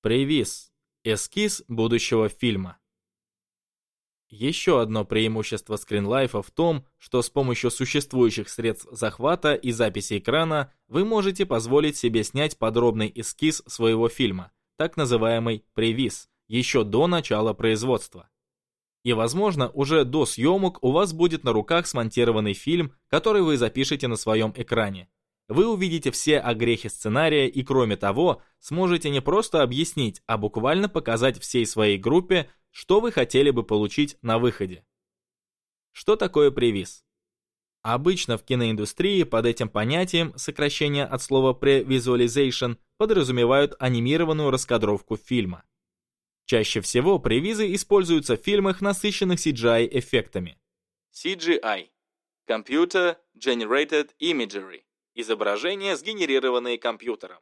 Привиз. Эскиз будущего фильма. Еще одно преимущество скринлайфа в том, что с помощью существующих средств захвата и записи экрана вы можете позволить себе снять подробный эскиз своего фильма, так называемый превиз, еще до начала производства. И, возможно, уже до съемок у вас будет на руках смонтированный фильм, который вы запишете на своем экране, вы увидите все огрехи сценария и, кроме того, сможете не просто объяснить, а буквально показать всей своей группе, что вы хотели бы получить на выходе. Что такое превиз? Обычно в киноиндустрии под этим понятием, сокращение от слова pre-visualization, подразумевают анимированную раскадровку фильма. Чаще всего превизы используются в фильмах, насыщенных CGI-эффектами. CGI – Computer Generated Imagery изображения, сгенерированные компьютером.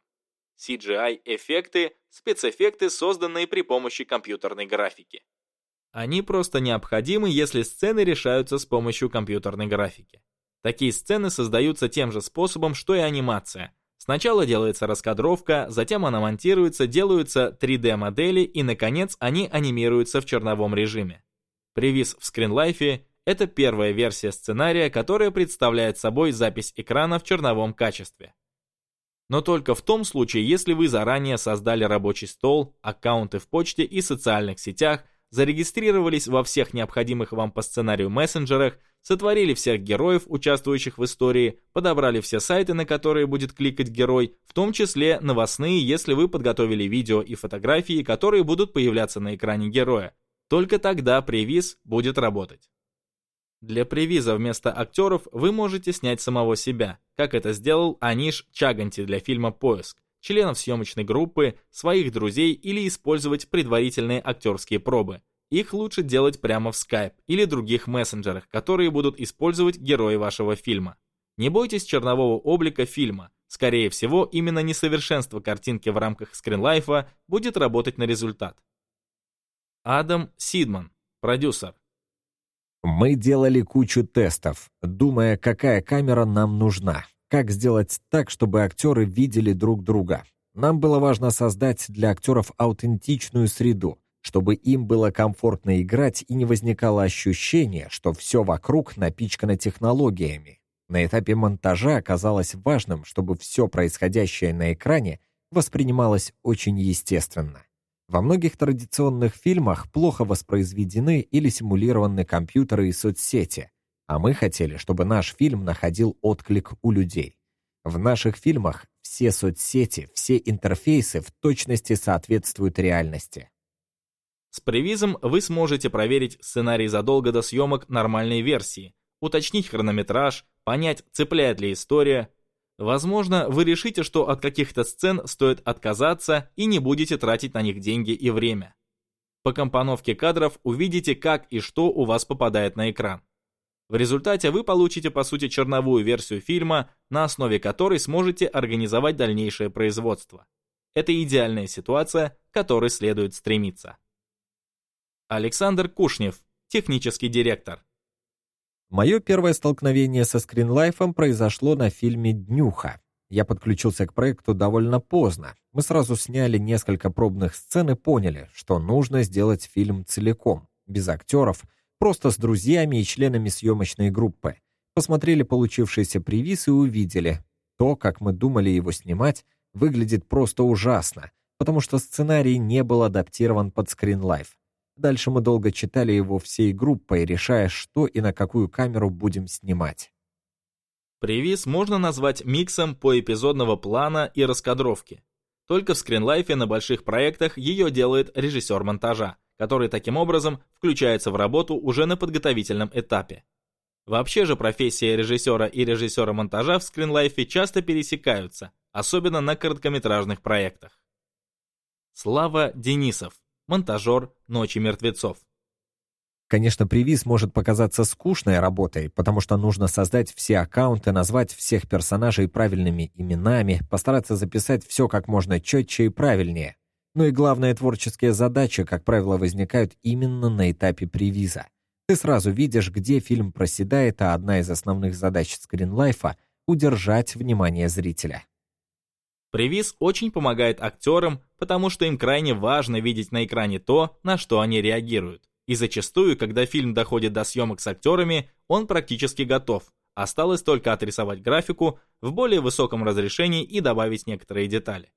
CGI-эффекты, спецэффекты, созданные при помощи компьютерной графики. Они просто необходимы, если сцены решаются с помощью компьютерной графики. Такие сцены создаются тем же способом, что и анимация. Сначала делается раскадровка, затем она монтируется, делаются 3D-модели и, наконец, они анимируются в черновом режиме. Привиз в скринлайфе это первая версия сценария, которая представляет собой запись экрана в черновом качестве. Но только в том случае, если вы заранее создали рабочий стол, аккаунты в почте и социальных сетях, зарегистрировались во всех необходимых вам по сценарию мессенджерах, сотворили всех героев, участвующих в истории, подобрали все сайты, на которые будет кликать герой, в том числе новостные, если вы подготовили видео и фотографии, которые будут появляться на экране героя. Только тогда превиз будет работать. Для привиза вместо актеров вы можете снять самого себя, как это сделал Аниш Чаганти для фильма «Поиск», членов съемочной группы, своих друзей или использовать предварительные актерские пробы. Их лучше делать прямо в Skype или других мессенджерах, которые будут использовать герои вашего фильма. Не бойтесь чернового облика фильма. Скорее всего, именно несовершенство картинки в рамках скринлайфа будет работать на результат. Адам Сидман, продюсер. Мы делали кучу тестов, думая, какая камера нам нужна, как сделать так, чтобы актеры видели друг друга. Нам было важно создать для актеров аутентичную среду, чтобы им было комфортно играть и не возникало ощущения, что все вокруг напичкано технологиями. На этапе монтажа оказалось важным, чтобы все происходящее на экране воспринималось очень естественно. Во многих традиционных фильмах плохо воспроизведены или симулированы компьютеры и соцсети, а мы хотели, чтобы наш фильм находил отклик у людей. В наших фильмах все соцсети, все интерфейсы в точности соответствуют реальности. С превизом вы сможете проверить сценарий задолго до съемок нормальной версии, уточнить хронометраж, понять, цепляет ли история, Возможно, вы решите, что от каких-то сцен стоит отказаться и не будете тратить на них деньги и время. По компоновке кадров увидите, как и что у вас попадает на экран. В результате вы получите по сути черновую версию фильма, на основе которой сможете организовать дальнейшее производство. Это идеальная ситуация, к которой следует стремиться. Александр Кушнев, технический директор. Мое первое столкновение со скринлайфом произошло на фильме «Днюха». Я подключился к проекту довольно поздно. Мы сразу сняли несколько пробных сцен и поняли, что нужно сделать фильм целиком, без актеров, просто с друзьями и членами съемочной группы. Посмотрели получившийся привиз и увидели. То, как мы думали его снимать, выглядит просто ужасно, потому что сценарий не был адаптирован под скринлайф. Дальше мы долго читали его всей группой, решая, что и на какую камеру будем снимать. Привиз можно назвать миксом поэпизодного плана и раскадровки. Только в скринлайфе на больших проектах ее делает режиссер монтажа, который таким образом включается в работу уже на подготовительном этапе. Вообще же профессия режиссера и режиссера монтажа в скринлайфе часто пересекаются, особенно на короткометражных проектах. Слава Денисов монтажер «Ночи мертвецов». Конечно, привиз может показаться скучной работой, потому что нужно создать все аккаунты, назвать всех персонажей правильными именами, постараться записать все как можно четче и правильнее. Ну и главная творческие задачи, как правило, возникают именно на этапе привиза. Ты сразу видишь, где фильм проседает, а одна из основных задач скринлайфа — удержать внимание зрителя. Превиз очень помогает актерам, потому что им крайне важно видеть на экране то, на что они реагируют. И зачастую, когда фильм доходит до съемок с актерами, он практически готов. Осталось только отрисовать графику в более высоком разрешении и добавить некоторые детали.